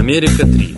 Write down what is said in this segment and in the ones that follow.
Америка 3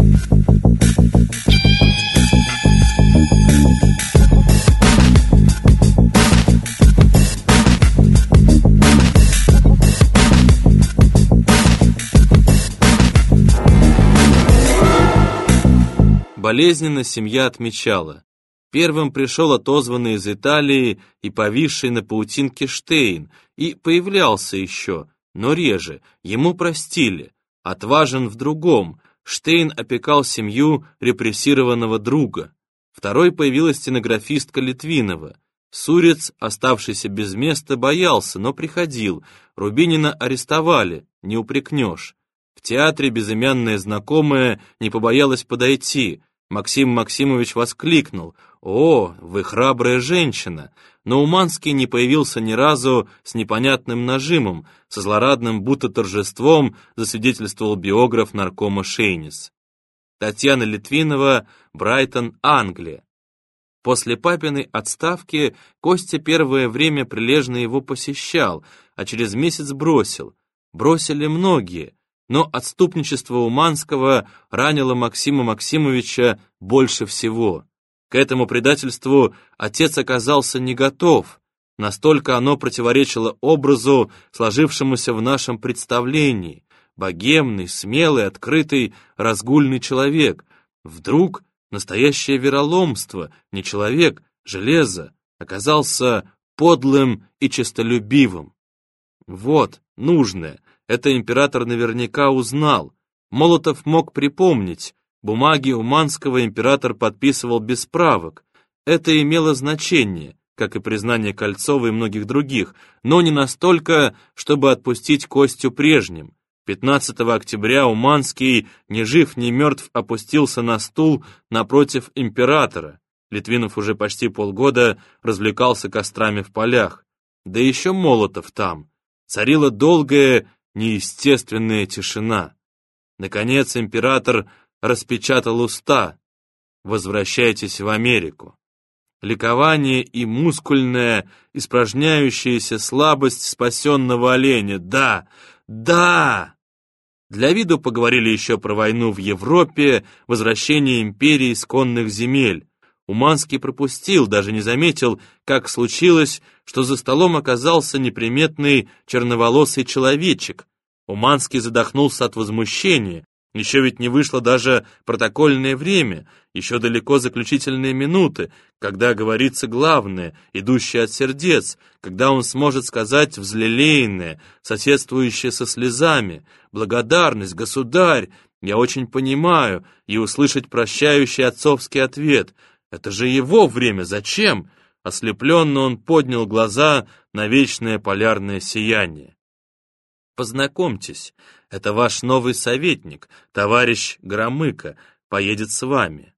Болезненно семья отмечала. Первым пришел отозванный из Италии и повисший на паутинке Штейн, и появлялся еще, но реже, ему простили. Отважен в другом, Штейн опекал семью репрессированного друга. Второй появилась стенографистка Литвинова. Сурец, оставшийся без места, боялся, но приходил. Рубинина арестовали, не упрекнешь. В театре безымянная знакомая не побоялась подойти. Максим Максимович воскликнул «О, вы храбрая женщина!» Но Уманский не появился ни разу с непонятным нажимом, со злорадным будто торжеством засвидетельствовал биограф наркома Шейнис. Татьяна Литвинова, Брайтон, Англия. После папиной отставки Костя первое время прилежно его посещал, а через месяц бросил. Бросили многие, но отступничество Уманского ранило Максима Максимовича больше всего. К этому предательству отец оказался не готов, настолько оно противоречило образу, сложившемуся в нашем представлении. Богемный, смелый, открытый, разгульный человек. Вдруг настоящее вероломство, не человек, железо, оказался подлым и честолюбивым. Вот, нужное, это император наверняка узнал. Молотов мог припомнить. Бумаги Уманского император подписывал без правок. Это имело значение, как и признание Кольцова и многих других, но не настолько, чтобы отпустить Костю прежним. 15 октября Уманский, ни жив, ни мертв, опустился на стул напротив императора. Литвинов уже почти полгода развлекался кострами в полях. Да еще Молотов там. Царила долгая неестественная тишина. Наконец император распечатал уста. «Возвращайтесь в Америку». Ликование и мускульная, испражняющаяся слабость спасенного оленя. Да, да! Для виду поговорили еще про войну в Европе, возвращение империи исконных земель. Уманский пропустил, даже не заметил, как случилось, что за столом оказался неприметный черноволосый человечек. Уманский задохнулся от возмущения. Еще ведь не вышло даже протокольное время, еще далеко заключительные минуты, когда говорится главное, идущее от сердец, когда он сможет сказать взлелеянное, соседствующее со слезами, благодарность, государь, я очень понимаю, и услышать прощающий отцовский ответ — это же его время, зачем? Ослепленно он поднял глаза на вечное полярное сияние. Познакомьтесь, это ваш новый советник, товарищ Громыко, поедет с вами.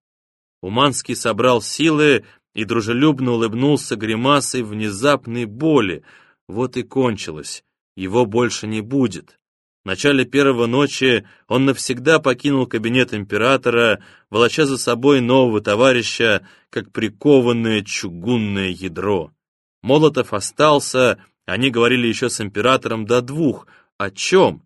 Уманский собрал силы и дружелюбно улыбнулся гримасой внезапной боли. Вот и кончилось, его больше не будет. В начале первого ночи он навсегда покинул кабинет императора, волоча за собой нового товарища, как прикованное чугунное ядро. Молотов остался, они говорили еще с императором до двух. О чем?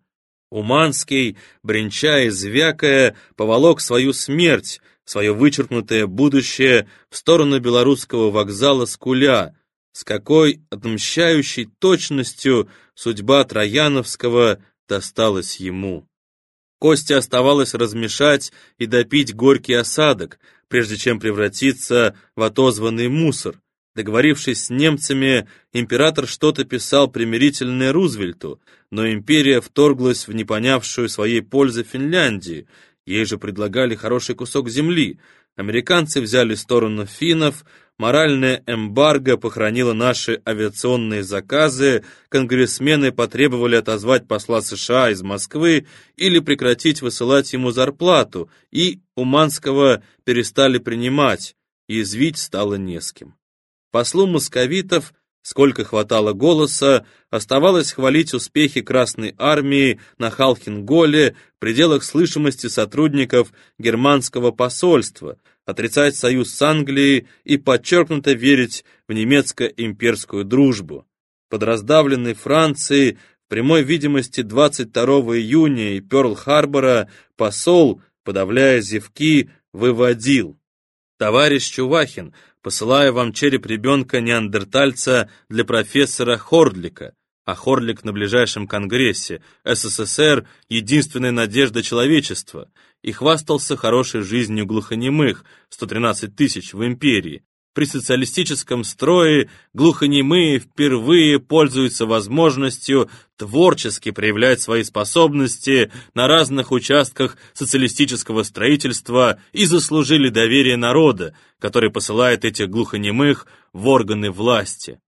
Уманский, бренча и звякая, поволок свою смерть, свое вычеркнутое будущее в сторону белорусского вокзала Скуля, с какой отмщающей точностью судьба Трояновского досталось ему. Косте оставалось размешать и допить горький осадок, прежде чем превратиться в отозванный мусор. Договорившись с немцами, император что-то писал примирительное Рузвельту, но империя вторглась в непонявшую своей пользы Финляндии. Ей же предлагали хороший кусок земли. Американцы взяли сторону финнов, Моральная эмбарго похоронила наши авиационные заказы, конгрессмены потребовали отозвать посла США из Москвы или прекратить высылать ему зарплату, и Уманского перестали принимать, язвить стало не с кем. Послу московитов, сколько хватало голоса, оставалось хвалить успехи Красной Армии на Халхинголе пределах слышимости сотрудников германского посольства, отрицать союз с Англией и подчеркнуто верить в немецко-имперскую дружбу. Под раздавленной Францией прямой видимости 22 июня и Пёрл-Харбора посол, подавляя зевки, выводил. «Товарищ Чувахин, посылаю вам череп ребенка-неандертальца для профессора Хордлика, а Хорлик на ближайшем конгрессе, СССР — единственная надежда человечества, и хвастался хорошей жизнью глухонемых, 113 тысяч в империи, при социалистическом строе глухонемые впервые пользуются возможностью творчески проявлять свои способности на разных участках социалистического строительства и заслужили доверие народа, который посылает этих глухонемых в органы власти.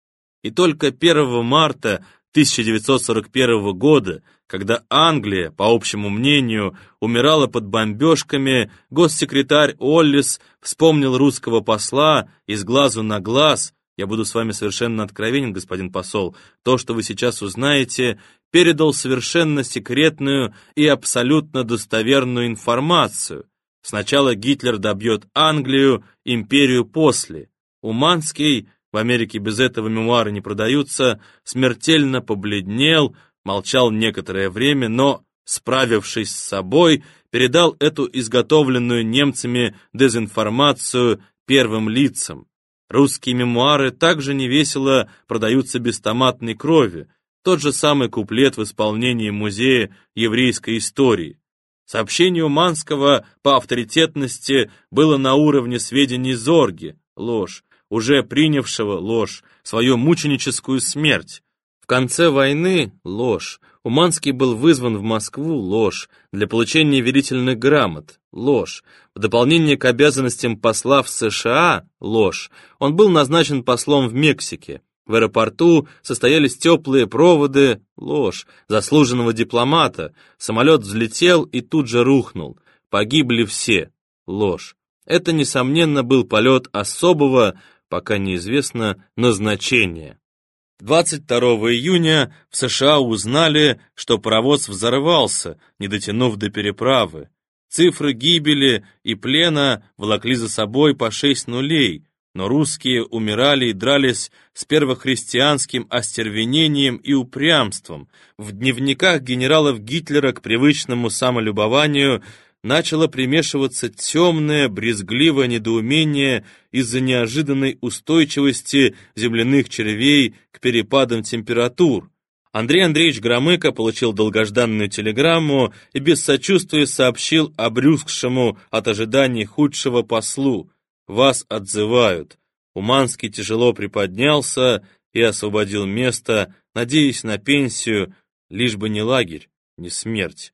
И только 1 марта 1941 года, когда Англия, по общему мнению, умирала под бомбежками, госсекретарь Оллис вспомнил русского посла из глазу на глаз, я буду с вами совершенно откровенен, господин посол, то, что вы сейчас узнаете, передал совершенно секретную и абсолютно достоверную информацию. Сначала Гитлер добьет Англию, империю после. Уманский в Америке без этого мемуары не продаются, смертельно побледнел, молчал некоторое время, но, справившись с собой, передал эту изготовленную немцами дезинформацию первым лицам. Русские мемуары также невесело продаются без томатной крови, тот же самый куплет в исполнении Музея еврейской истории. Сообщение Уманского по авторитетности было на уровне сведений Зорги, ложь, уже принявшего ложь, свою мученическую смерть. Конце войны – ложь. Уманский был вызван в Москву – ложь. Для получения верительных грамот – ложь. В дополнение к обязанностям посла в США – ложь. Он был назначен послом в Мексике. В аэропорту состоялись теплые проводы, ложь, заслуженного дипломата. Самолет взлетел и тут же рухнул. Погибли все, ложь. Это, несомненно, был полет особого, пока неизвестно назначение. 22 июня в США узнали, что паровоз взорвался, не дотянув до переправы. Цифры гибели и плена волокли за собой по шесть нулей, но русские умирали и дрались с первохристианским остервенением и упрямством. В дневниках генералов Гитлера к привычному самолюбованию начало примешиваться темное, брезгливое недоумение из-за неожиданной устойчивости земляных червей к перепадам температур. Андрей Андреевич Громыко получил долгожданную телеграмму и без сочувствия сообщил обрюзгшему от ожиданий худшего послу. «Вас отзывают». Уманский тяжело приподнялся и освободил место, надеясь на пенсию, лишь бы не лагерь, не смерть.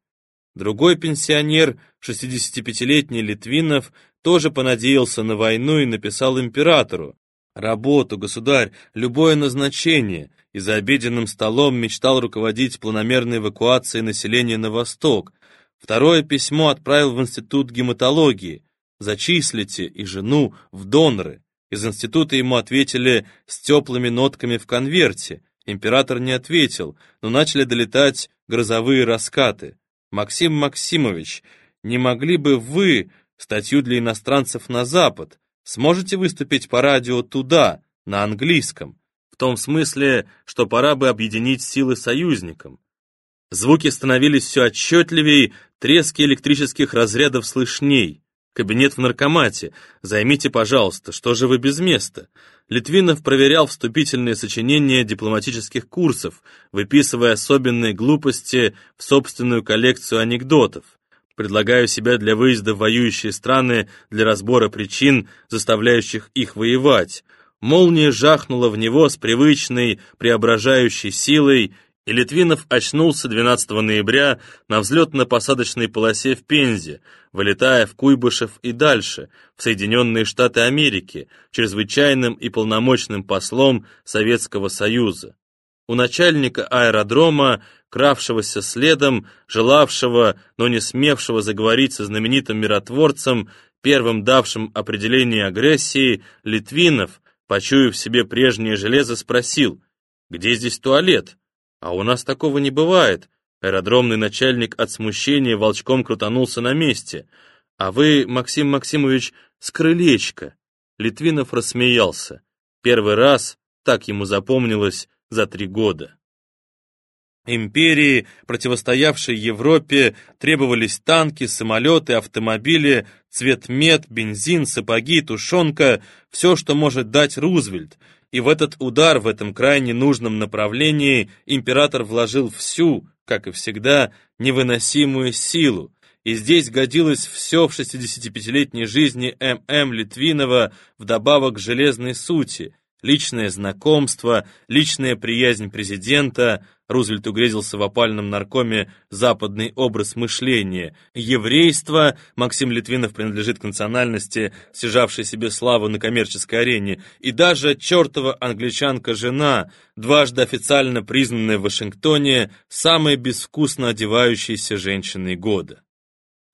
Другой пенсионер, 65-летний Литвинов, тоже понадеялся на войну и написал императору. Работу, государь, любое назначение, и за обеденным столом мечтал руководить планомерной эвакуацией населения на восток. Второе письмо отправил в Институт гематологии. Зачислите и жену в доноры. Из института ему ответили с теплыми нотками в конверте. Император не ответил, но начали долетать грозовые раскаты. Максим Максимович, не могли бы вы статью для иностранцев на Запад? Сможете выступить по радио туда, на английском? В том смысле, что пора бы объединить силы союзникам. Звуки становились все отчетливее, трески электрических разрядов слышней. Кабинет в наркомате. Займите, пожалуйста, что же вы без места? Литвинов проверял вступительные сочинения дипломатических курсов, выписывая особенные глупости в собственную коллекцию анекдотов. Предлагаю себя для выезда в воюющие страны для разбора причин, заставляющих их воевать. Молния жахнула в него с привычной, преображающей силой, и Литвинов очнулся 12 ноября на взлетно-посадочной полосе в Пензе, вылетая в Куйбышев и дальше, в Соединенные Штаты Америки, чрезвычайным и полномочным послом Советского Союза. У начальника аэродрома, кравшегося следом, желавшего, но не смевшего заговорить со знаменитым миротворцем, первым давшим определение агрессии, Литвинов, почуяв себе прежнее железо, спросил, «Где здесь туалет?» А у нас такого не бывает. Аэродромный начальник от смущения волчком крутанулся на месте. А вы, Максим Максимович, с крылечка. Литвинов рассмеялся. Первый раз так ему запомнилось за три года. Империи, противостоявшей Европе, требовались танки, самолеты, автомобили, цветмет, бензин, сапоги, тушенка, все, что может дать Рузвельт. И в этот удар, в этом крайне нужном направлении, император вложил всю, как и всегда, невыносимую силу. И здесь годилось все в 65-летней жизни М.М. Литвинова вдобавок к железной сути – личное знакомство, личная приязнь президента, Рузвельт угрезился в опальном наркоме западный образ мышления, еврейство, Максим Литвинов принадлежит к национальности, стяжавшей себе славу на коммерческой арене, и даже чертова англичанка-жена, дважды официально признанная в Вашингтоне самой безвкусно одевающейся женщиной года.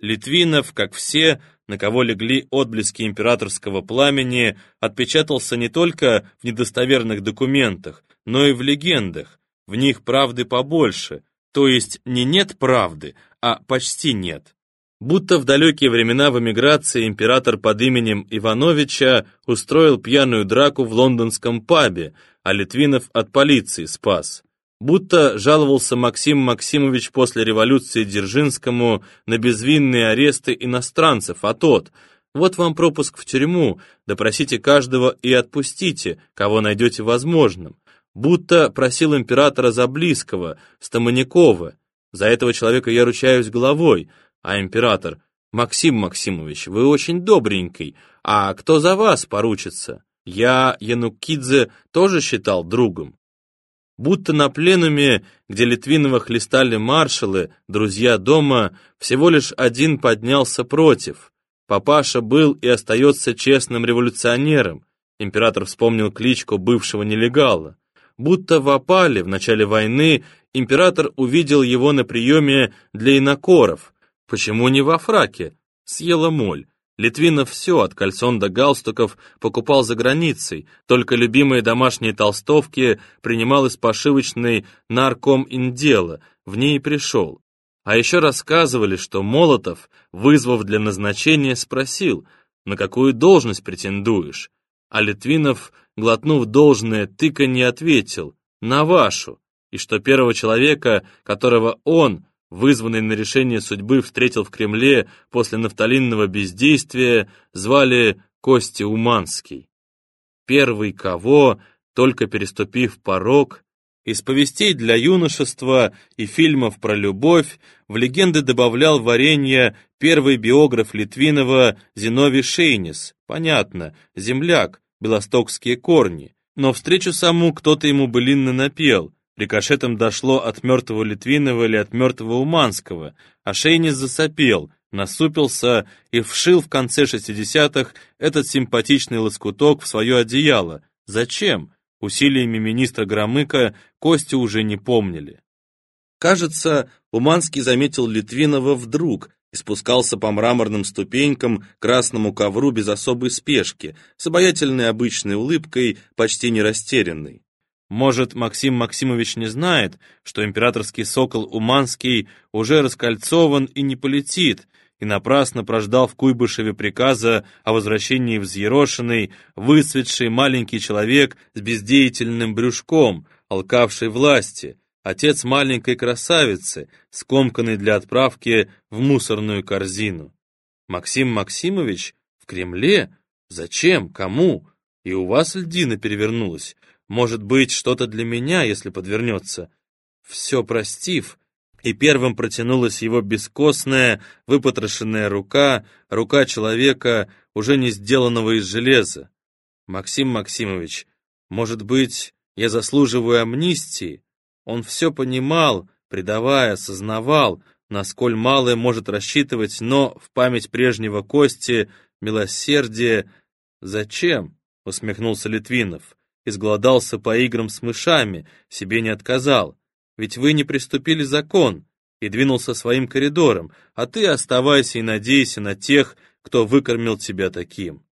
Литвинов, как все, на кого легли отблески императорского пламени, отпечатался не только в недостоверных документах, но и в легендах, в них правды побольше, то есть не нет правды, а почти нет. Будто в далекие времена в эмиграции император под именем Ивановича устроил пьяную драку в лондонском пабе, а Литвинов от полиции спас. Будто жаловался Максим Максимович после революции Дзержинскому на безвинные аресты иностранцев, а тот «Вот вам пропуск в тюрьму, допросите каждого и отпустите, кого найдете возможным» будто просил императора за близкого, Стаманякова. За этого человека я ручаюсь головой, а император, Максим Максимович, вы очень добренький, а кто за вас поручится? Я Янукидзе тоже считал другом. Будто на пленуме, где Литвинова хлестали маршалы, друзья дома, всего лишь один поднялся против. Папаша был и остается честным революционером. Император вспомнил кличку бывшего нелегала будто в опале в начале войны император увидел его на приеме для инокоров. Почему не во фраке? Съела моль. Литвинов все, от кальсон до галстуков, покупал за границей, только любимые домашние толстовки принимал из пошивочной нарком индела, в ней и пришел. А еще рассказывали, что Молотов, вызвав для назначения, спросил, на какую должность претендуешь, а Литвинов глотнув должное, тыка не ответил «на вашу», и что первого человека, которого он, вызванный на решение судьбы, встретил в Кремле после нафталинного бездействия, звали Костя Уманский. Первый кого, только переступив порог, из повестей для юношества и фильмов про любовь в легенды добавлял варенье первый биограф Литвинова Зиновий Шейнис, понятно, земляк, белостокские корни, но встречу саму кто-то ему былинно напел, рикошетом дошло от мертвого Литвинова или от мертвого Уманского, а Шейнис засопел, насупился и вшил в конце шестидесятых этот симпатичный лоскуток в свое одеяло. Зачем? Усилиями министра Громыка Костю уже не помнили. Кажется, Уманский заметил Литвинова вдруг, и спускался по мраморным ступенькам к красному ковру без особой спешки, с обаятельной обычной улыбкой, почти не растерянной. Может, Максим Максимович не знает, что императорский сокол Уманский уже раскольцован и не полетит, и напрасно прождал в Куйбышеве приказа о возвращении взъерошенный, выцветший маленький человек с бездеятельным брюшком, алкавший власти, отец маленькой красавицы, скомканный для отправки в мусорную корзину. Максим Максимович в Кремле? Зачем? Кому? И у вас льдина перевернулась. Может быть, что-то для меня, если подвернется. Все простив, и первым протянулась его бескостная, выпотрошенная рука, рука человека, уже не сделанного из железа. Максим Максимович, может быть, я заслуживаю амнистии? Он все понимал, предавая, сознавал, насколь малое может рассчитывать, но в память прежнего Кости, милосердие... «Зачем?» — усмехнулся Литвинов. «Изголодался по играм с мышами, себе не отказал. Ведь вы не приступили закон» и двинулся своим коридором, а ты оставайся и надейся на тех, кто выкормил тебя таким.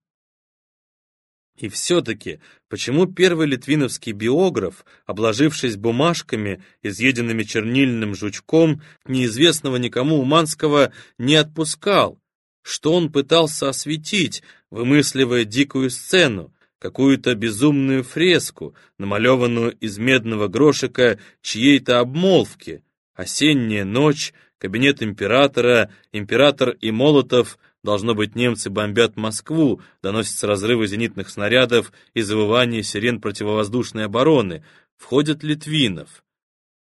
И все-таки, почему первый литвиновский биограф, обложившись бумажками, изъеденными чернильным жучком, неизвестного никому Уманского не отпускал? Что он пытался осветить, вымысливая дикую сцену? Какую-то безумную фреску, намалеванную из медного грошика чьей-то обмолвки. Осенняя ночь, кабинет императора, император и Молотов, должно быть, немцы бомбят Москву, доносятся разрывы зенитных снарядов и завывание сирен противовоздушной обороны, входят Литвинов.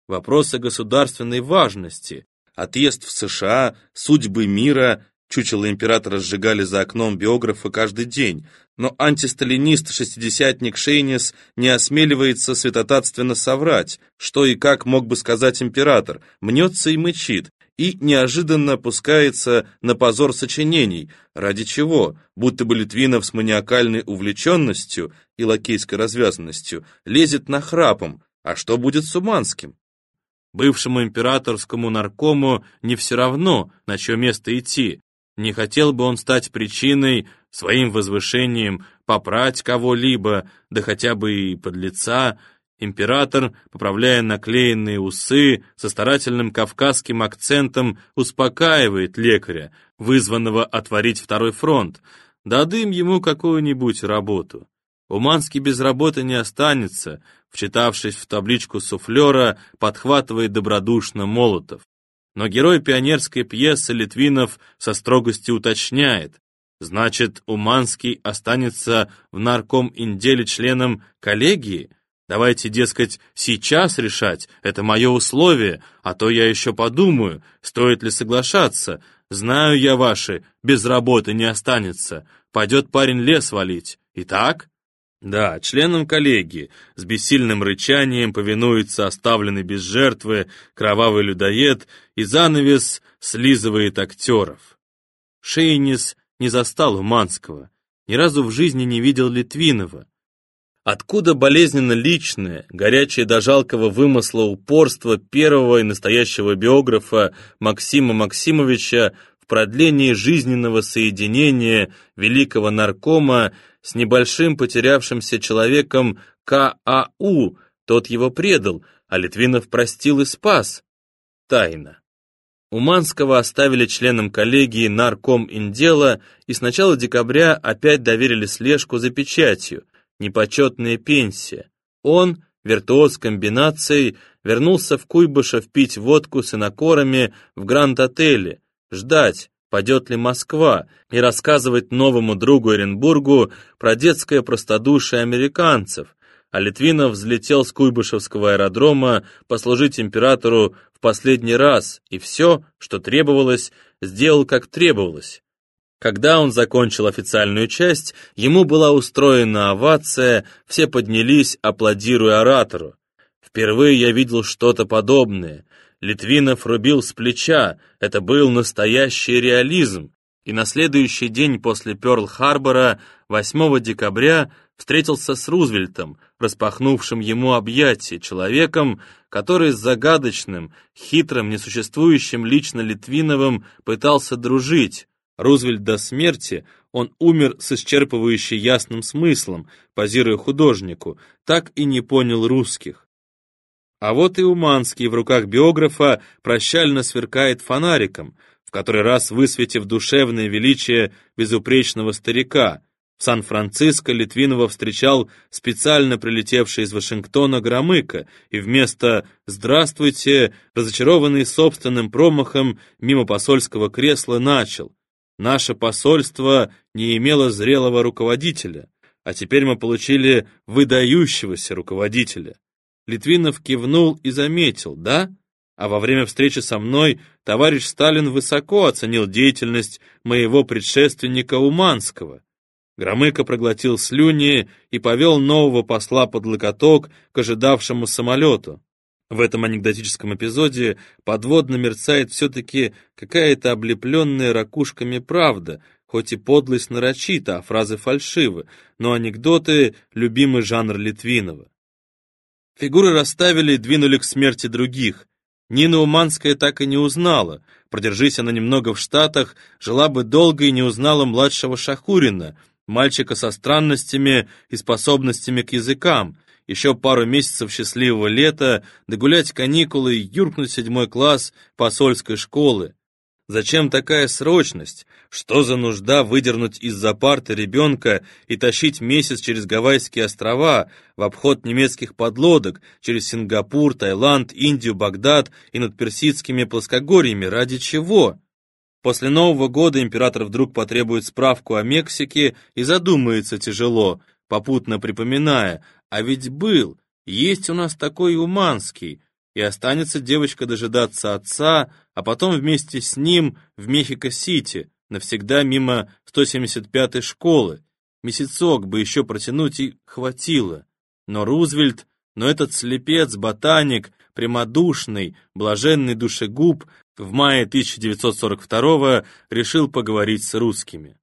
Вопросы государственной важности, отъезд в США, судьбы мира, Чучело императора сжигали за окном биографа каждый день, но антисталинист-шестидесятник Шейнис не осмеливается святотатственно соврать, что и как мог бы сказать император, мнется и мычит, и неожиданно опускается на позор сочинений, ради чего, будто бы Литвинов с маниакальной увлеченностью и лакейской развязанностью лезет на храпом, а что будет с Уманским? Бывшему императорскому наркому не все равно, на чье место идти, не хотел бы он стать причиной своим возвышением попрать кого-либо, да хотя бы и под лица. Император, поправляя наклеенные усы, со старательным кавказским акцентом успокаивает лекаря, вызванного отворить второй фронт. Дадым ему какую-нибудь работу. Уманский без работы не останется, вчитавшись в табличку суфлера, подхватывает добродушно Молотов. Но герой пионерской пьесы Литвинов со строгостью уточняет, значит, Уманский останется в нарком-инделе членом коллегии? Давайте, дескать, сейчас решать, это мое условие, а то я еще подумаю, стоит ли соглашаться. Знаю я ваши, без работы не останется, пойдет парень лес валить. Итак? Да, членам коллегии с бессильным рычанием повинуется оставленный без жертвы кровавый людоед и занавес слизывает актеров. Шейнис не застал Уманского, ни разу в жизни не видел Литвинова. Откуда болезненно личное, горячее до жалкого вымысла упорство первого и настоящего биографа Максима Максимовича в продлении жизненного соединения великого наркома с небольшим потерявшимся человеком К.А.У. Тот его предал, а Литвинов простил и спас. Тайна. Уманского оставили членом коллегии нарком индела и с начала декабря опять доверили слежку за печатью, непочетная пенсия. Он, виртуоз комбинацией, вернулся в Куйбышев пить водку с инокорами в Гранд-отеле, ждать, падет ли Москва, и рассказывать новому другу Оренбургу про детское простодушие американцев, а Литвинов взлетел с Куйбышевского аэродрома послужить императору в последний раз, и все, что требовалось, сделал как требовалось. Когда он закончил официальную часть, ему была устроена овация, все поднялись, аплодируя оратору. Впервые я видел что-то подобное. Литвинов рубил с плеча, это был настоящий реализм. И на следующий день после Пёрл-Харбора, 8 декабря, встретился с Рузвельтом, распахнувшим ему объятия, человеком, который с загадочным, хитрым, несуществующим лично Литвиновым пытался дружить. Рузвельт до смерти, он умер с исчерпывающе ясным смыслом, позируя художнику, так и не понял русских. А вот и Уманский в руках биографа прощально сверкает фонариком, в который раз высветив душевное величие безупречного старика. В Сан-Франциско Литвинова встречал специально прилетевший из Вашингтона Громыко, и вместо «Здравствуйте», разочарованный собственным промахом мимо посольского кресла, начал «Наше посольство не имело зрелого руководителя, а теперь мы получили выдающегося руководителя». Литвинов кивнул и заметил, да? А во время встречи со мной товарищ Сталин высоко оценил деятельность моего предшественника Уманского. Громыко проглотил слюни и повел нового посла под локоток к ожидавшему самолету. В этом анекдотическом эпизоде подводно мерцает все-таки какая-то облепленная ракушками правда, хоть и подлость нарочита, а фразы фальшивы, но анекдоты — любимый жанр Литвинова. Фигуры расставили и двинули к смерти других. Нина Уманская так и не узнала. Продержись она немного в Штатах, жила бы долго и не узнала младшего Шахурина, мальчика со странностями и способностями к языкам. Еще пару месяцев счастливого лета, догулять каникулы и юркнуть в седьмой класс посольской школы. Зачем такая срочность? Что за нужда выдернуть из-за парты ребенка и тащить месяц через Гавайские острова, в обход немецких подлодок, через Сингапур, Таиланд, Индию, Багдад и над персидскими плоскогорьями? Ради чего? После Нового года император вдруг потребует справку о Мексике и задумается тяжело, попутно припоминая, а ведь был, есть у нас такой Уманский, и останется девочка дожидаться отца, а потом вместе с ним в Мехико-Сити, навсегда мимо 175-й школы. Месяцок бы еще протянуть и хватило. Но Рузвельт, но этот слепец, ботаник, прямодушный, блаженный душегуб в мае 1942 решил поговорить с русскими.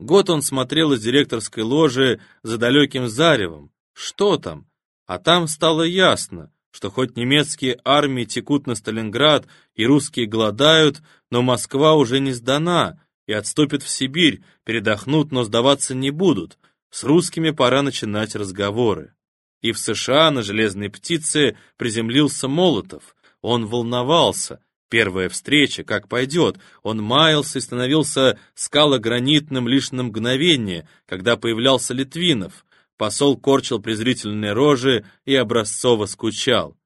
Год он смотрел из директорской ложи за далеким заревом. Что там? А там стало ясно, что хоть немецкие армии текут на Сталинград и русские голодают, но Москва уже не сдана и отступит в Сибирь, передохнут, но сдаваться не будут. С русскими пора начинать разговоры. И в США на «Железной птице» приземлился Молотов. Он волновался. Первая встреча, как пойдет. Он маялся и становился скалогранитным лишь на мгновение, когда появлялся Литвинов. Посол корчил презрительные рожи и образцово скучал.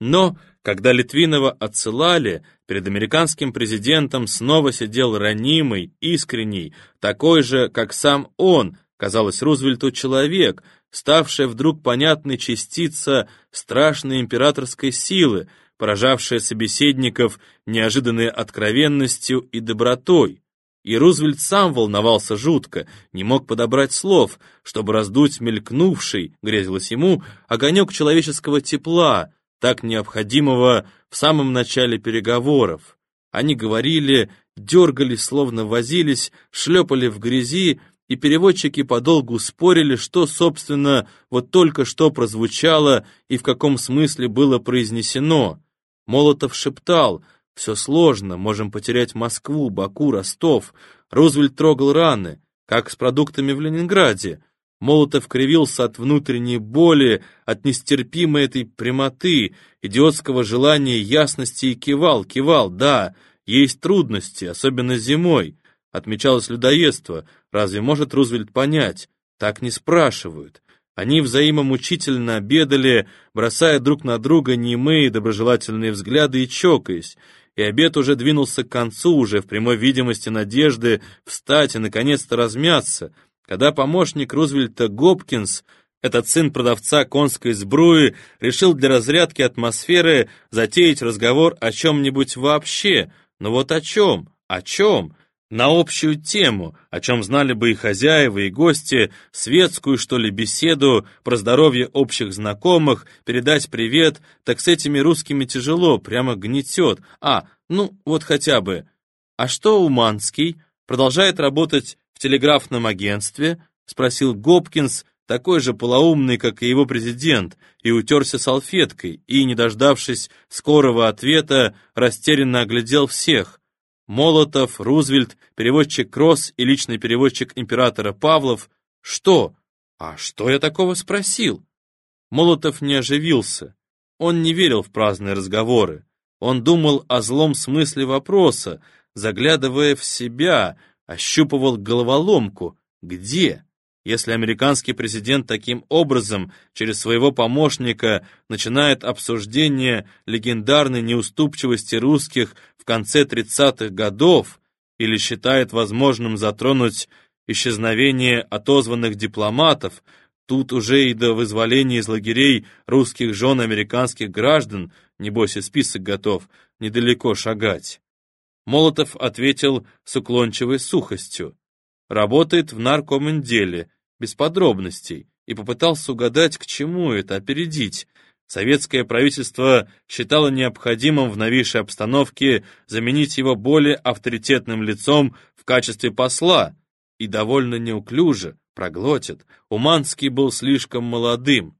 Но, когда Литвинова отсылали, перед американским президентом снова сидел ранимый, искренний, такой же, как сам он, казалось Рузвельту, человек, ставшая вдруг понятной частица страшной императорской силы, поражавшая собеседников неожиданной откровенностью и добротой. И Рузвельт сам волновался жутко, не мог подобрать слов, чтобы раздуть мелькнувший, грезилось ему, огонек человеческого тепла, так необходимого в самом начале переговоров. Они говорили, дергались, словно возились, шлепали в грязи, и переводчики подолгу спорили, что, собственно, вот только что прозвучало и в каком смысле было произнесено. Молотов шептал — все сложно, можем потерять Москву, Баку, Ростов. Рузвельт трогал раны, как с продуктами в Ленинграде. Молотов кривился от внутренней боли, от нестерпимой этой прямоты, идиотского желания ясности и кивал, кивал, да, есть трудности, особенно зимой. Отмечалось людоедство, разве может Рузвельт понять? Так не спрашивают. Они взаимомучительно обедали, бросая друг на друга немые доброжелательные взгляды и чокаясь и обед уже двинулся к концу, уже в прямой видимости надежды встать и наконец-то размяться, когда помощник Рузвельта Гопкинс, этот сын продавца конской сбруи, решил для разрядки атмосферы затеять разговор о чем-нибудь вообще. Но вот о чем? О чем? На общую тему, о чем знали бы и хозяева, и гости, светскую, что ли, беседу про здоровье общих знакомых, передать привет, так с этими русскими тяжело, прямо гнетет. А, ну, вот хотя бы. А что Уманский? Продолжает работать в телеграфном агентстве? Спросил Гопкинс, такой же полоумный, как и его президент, и утерся салфеткой, и, не дождавшись скорого ответа, растерянно оглядел всех. Молотов, Рузвельт, переводчик Кросс и личный переводчик императора Павлов. Что? А что я такого спросил? Молотов не оживился. Он не верил в праздные разговоры. Он думал о злом смысле вопроса, заглядывая в себя, ощупывал головоломку. Где? Если американский президент таким образом, через своего помощника, начинает обсуждение легендарной неуступчивости русских в конце 30-х годов или считает возможным затронуть исчезновение отозванных дипломатов, тут уже и до вызволения из лагерей русских жен американских граждан, небось и список готов, недалеко шагать. Молотов ответил с уклончивой сухостью. Работает в наркоменделе, без подробностей, и попытался угадать, к чему это, опередить. Советское правительство считало необходимым в новейшей обстановке заменить его более авторитетным лицом в качестве посла, и довольно неуклюже, проглотит. Уманский был слишком молодым.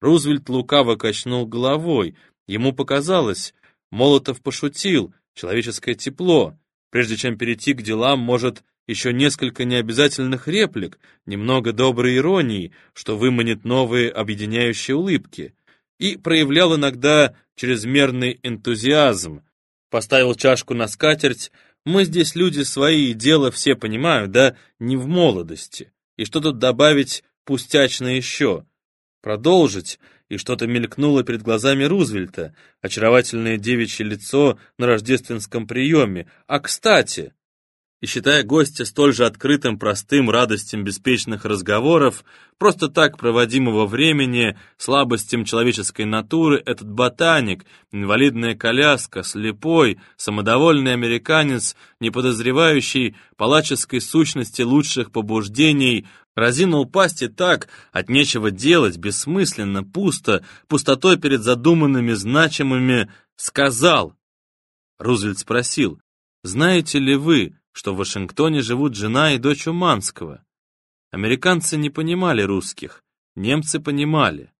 Рузвельт лукаво качнул головой. Ему показалось, Молотов пошутил, человеческое тепло. Прежде чем перейти к делам, может, еще несколько необязательных реплик, немного доброй иронии, что выманит новые объединяющие улыбки, и проявлял иногда чрезмерный энтузиазм, поставил чашку на скатерть, Мы здесь люди свои, и дело все понимают, да, не в молодости. И что тут добавить пустячно еще? Продолжить, и что-то мелькнуло перед глазами Рузвельта, очаровательное девичье лицо на рождественском приеме. А кстати, и считая гостя столь же открытым, простым, радостям беспечных разговоров, просто так проводимого времени, слабостям человеческой натуры, этот ботаник, инвалидная коляска, слепой, самодовольный американец, не подозревающий палаческой сущности лучших побуждений, разинул пасти так, от нечего делать, бессмысленно, пусто, пустотой перед задуманными, значимыми, сказал. Рузвельт спросил, «Знаете ли вы, что в Вашингтоне живут жена и дочь Уманского. Американцы не понимали русских, немцы понимали.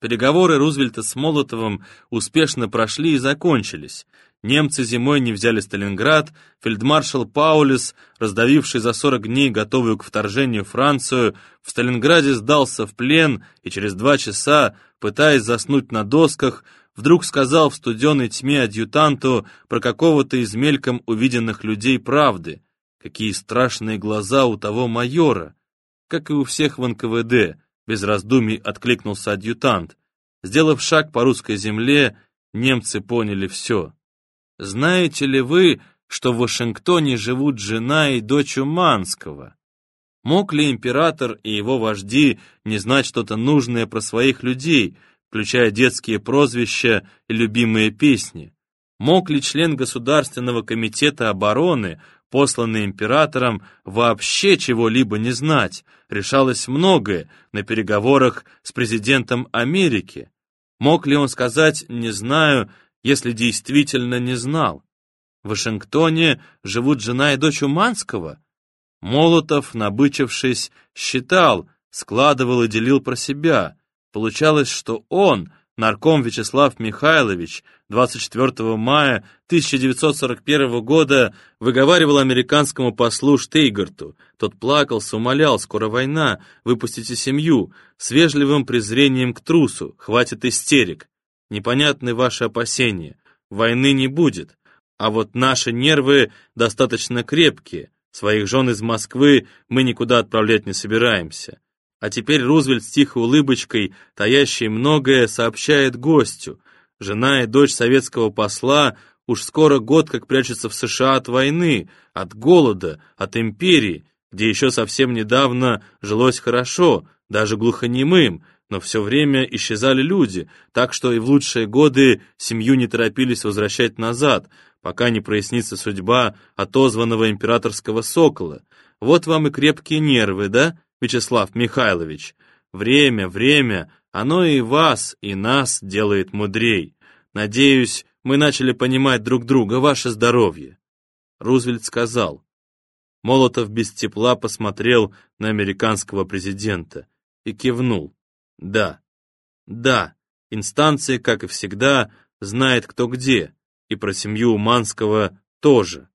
Переговоры Рузвельта с Молотовым успешно прошли и закончились. Немцы зимой не взяли Сталинград, фельдмаршал Паулис, раздавивший за 40 дней готовую к вторжению Францию, в Сталинграде сдался в плен и через два часа, пытаясь заснуть на досках, вдруг сказал в студеной тьме адъютанту про какого-то из мельком увиденных людей правды. Какие страшные глаза у того майора! Как и у всех в НКВД, без раздумий откликнулся адъютант. Сделав шаг по русской земле, немцы поняли все. Знаете ли вы, что в Вашингтоне живут жена и дочь Уманского? Мог ли император и его вожди не знать что-то нужное про своих людей, включая детские прозвища и любимые песни. Мог ли член Государственного комитета обороны, посланный императором, вообще чего-либо не знать? Решалось многое на переговорах с президентом Америки. Мог ли он сказать «не знаю», если действительно не знал? В Вашингтоне живут жена и дочь Уманского? Молотов, набычившись, считал, складывал и делил про себя. Получалось, что он, нарком Вячеслав Михайлович, 24 мая 1941 года выговаривал американскому послу Штейгарту. Тот плакался, умолял, скоро война, выпустите семью, с вежливым презрением к трусу, хватит истерик. Непонятны ваши опасения, войны не будет, а вот наши нервы достаточно крепкие, своих жен из Москвы мы никуда отправлять не собираемся. А теперь Рузвельт с тихой улыбочкой, таящей многое, сообщает гостю. Жена и дочь советского посла уж скоро год как прячутся в США от войны, от голода, от империи, где еще совсем недавно жилось хорошо, даже глухонемым, но все время исчезали люди, так что и в лучшие годы семью не торопились возвращать назад, пока не прояснится судьба отозванного императорского сокола. Вот вам и крепкие нервы, да? Вячеслав Михайлович. Время, время, оно и вас, и нас делает мудрей. Надеюсь, мы начали понимать друг друга, ваше здоровье. Рузвельт сказал. Молотов без тепла посмотрел на американского президента и кивнул. Да, да, инстанция, как и всегда, знает кто где, и про семью Уманского тоже.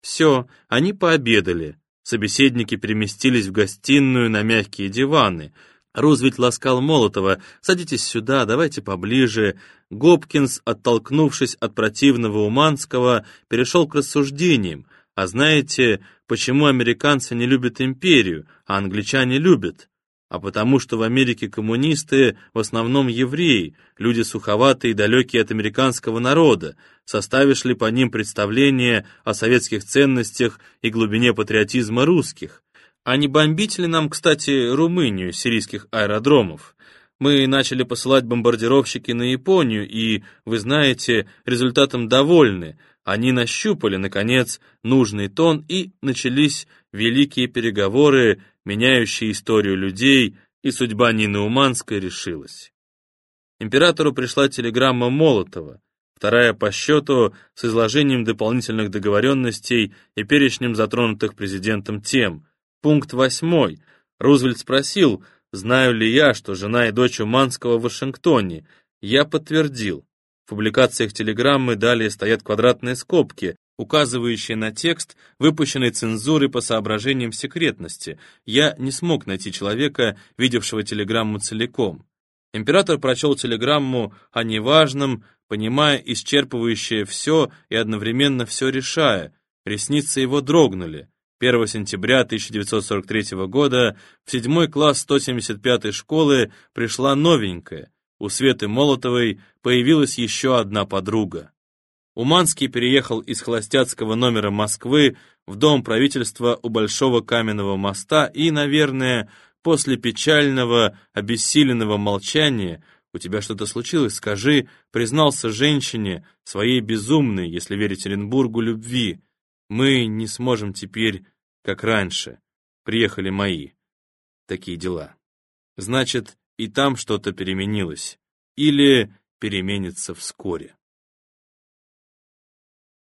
Все, они пообедали, Собеседники переместились в гостиную на мягкие диваны. Рузвельт ласкал Молотова. «Садитесь сюда, давайте поближе». Гопкинс, оттолкнувшись от противного Уманского, перешел к рассуждениям. «А знаете, почему американцы не любят империю, а англичане любят?» А потому что в Америке коммунисты в основном евреи, люди суховатые и далекие от американского народа, составишь ли по ним представление о советских ценностях и глубине патриотизма русских? А не бомбить ли нам, кстати, Румынию сирийских аэродромов? Мы начали посылать бомбардировщики на Японию, и, вы знаете, результатом довольны. Они нащупали, наконец, нужный тон, и начались великие переговоры меняющий историю людей, и судьба Нины Уманской решилась. Императору пришла телеграмма Молотова, вторая по счету с изложением дополнительных договоренностей и перечнем затронутых президентом тем. Пункт восьмой. Рузвельт спросил, знаю ли я, что жена и дочь Уманского в Вашингтоне. Я подтвердил. В публикациях телеграммы далее стоят квадратные скобки, указывающие на текст, выпущенный цензурой по соображениям секретности. Я не смог найти человека, видевшего телеграмму целиком. Император прочел телеграмму о неважном, понимая исчерпывающее все и одновременно все решая, Ресницы его дрогнули. 1 сентября 1943 года в седьмой класс 175-й школы пришла новенькая. У Светы Молотовой появилась еще одна подруга. Уманский переехал из холостяцкого номера Москвы в дом правительства у Большого Каменного моста и, наверное, после печального, обессиленного молчания «У тебя что-то случилось, скажи», признался женщине, своей безумной, если верить Оренбургу, любви. «Мы не сможем теперь, как раньше. Приехали мои. Такие дела». Значит, и там что-то переменилось. Или переменится вскоре.